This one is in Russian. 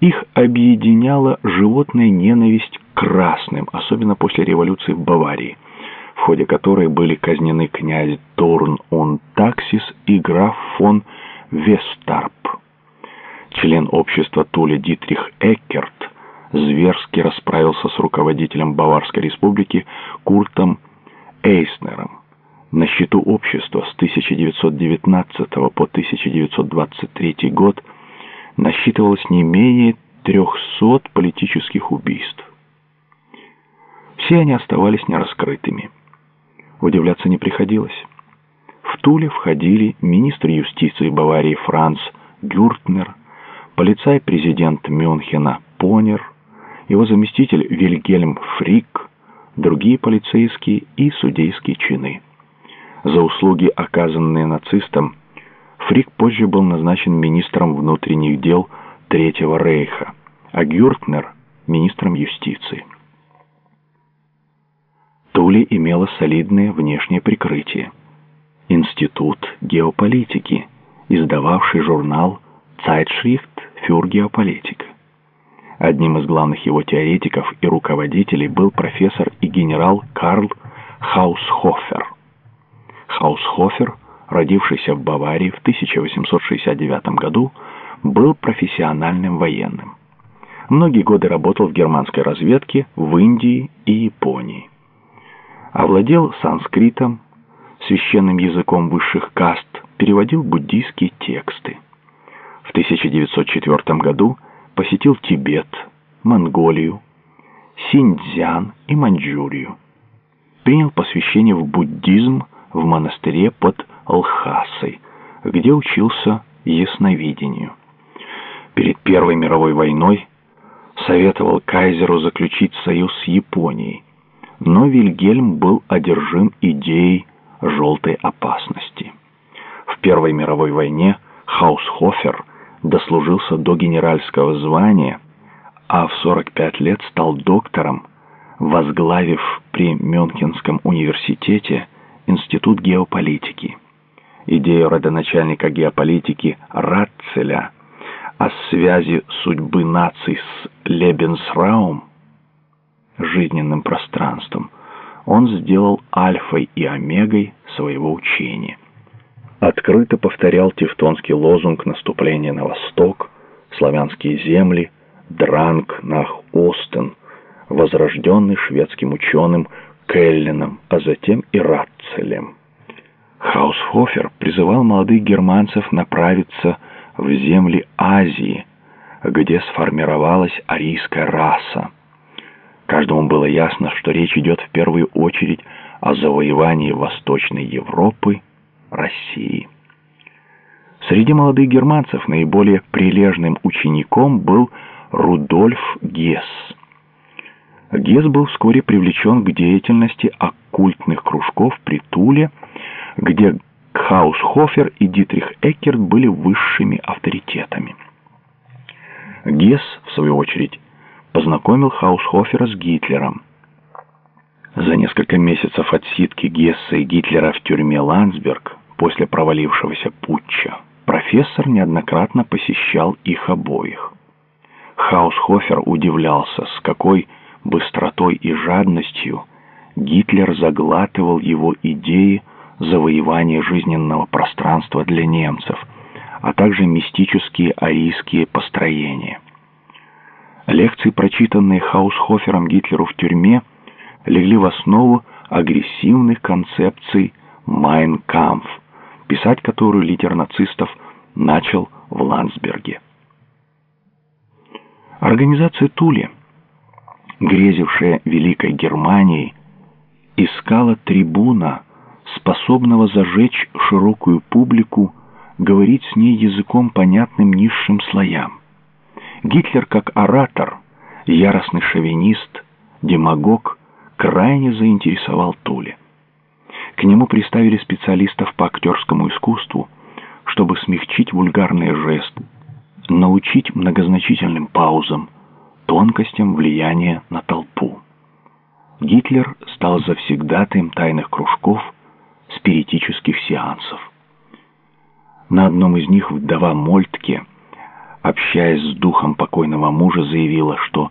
Их объединяла животная ненависть к красным, особенно после революции в Баварии, в ходе которой были казнены князь Торн он Таксис и граф фон Вестарп. Член общества Туля Дитрих Эккерт зверски расправился с руководителем Баварской республики Куртом Эйснером. На счету общества с 1919 по 1923 год насчитывалось не менее 300 политических убийств. Все они оставались нераскрытыми. Удивляться не приходилось. В Туле входили министр юстиции Баварии Франц Гюртнер, полицай-президент Мюнхена Понер, его заместитель Вильгельм Фрик, другие полицейские и судейские чины. За услуги, оказанные нацистам, Фрик позже был назначен министром внутренних дел Третьего Рейха, а Гюртнер – министром юстиции. Тули имела солидное внешнее прикрытие. Институт геополитики, издававший журнал «Zeitschrift für Geopolitik». Одним из главных его теоретиков и руководителей был профессор и генерал Карл Хаусхофер. Хаусхофер, родившийся в Баварии в 1869 году, был профессиональным военным. Многие годы работал в германской разведке в Индии и Японии. Овладел санскритом, священным языком высших каст, переводил буддийские тексты. В 1904 году посетил Тибет, Монголию, Синьцзян и Маньчжурию. Принял посвящение в буддизм в монастыре под Лхасой, где учился ясновидению. Перед Первой мировой войной советовал кайзеру заключить союз с Японией, но Вильгельм был одержим идеей желтой опасности. В Первой мировой войне Хаусхофер дослужился до генеральского звания, а в 45 лет стал доктором, возглавив при Мюнхенском университете Институт геополитики. Идею родоначальника геополитики Ратцеля о связи судьбы наций с Лебенсраум, жизненным пространством, он сделал альфой и омегой своего учения открыто повторял тевтонский лозунг наступления на восток, славянские земли, Дранг нах Остен, возрожденный шведским ученым Келленом, а затем и Ратцелем. Хаусхофер призывал молодых германцев направиться в земли Азии, где сформировалась арийская раса. Каждому было ясно, что речь идет в первую очередь о завоевании Восточной Европы России. Среди молодых германцев наиболее прилежным учеником был Рудольф Гесс. Гесс был вскоре привлечен к деятельности оккультных кружков при Туле, где Хаусхофер и Дитрих Эккерт были высшими авторитетами. Гесс, в свою очередь, познакомил Хаусхофера с Гитлером. За несколько месяцев отсидки Гесса и Гитлера в тюрьме Ландсберг после провалившегося путча, профессор неоднократно посещал их обоих. Хаусхофер удивлялся, с какой быстротой и жадностью Гитлер заглатывал его идеи завоевания жизненного пространства для немцев, а также мистические арийские построения. Лекции, прочитанные Хаусхофером Гитлеру в тюрьме, легли в основу агрессивных концепций «Майн Кампф», писать которую лидер нацистов начал в Ландсберге. Организация Тули, грезившая Великой Германией, искала трибуна, способного зажечь широкую публику, говорить с ней языком, понятным низшим слоям. Гитлер, как оратор, яростный шовинист, демагог, крайне заинтересовал Туле. К нему приставили специалистов по актерскому искусству, чтобы смягчить вульгарные жесты, научить многозначительным паузам, тонкостям влияния на толпу. Гитлер стал завсегдатаем тайных кружков, сеансов. На одном из них вдова Мольтке общаясь с духом покойного мужа, заявила, что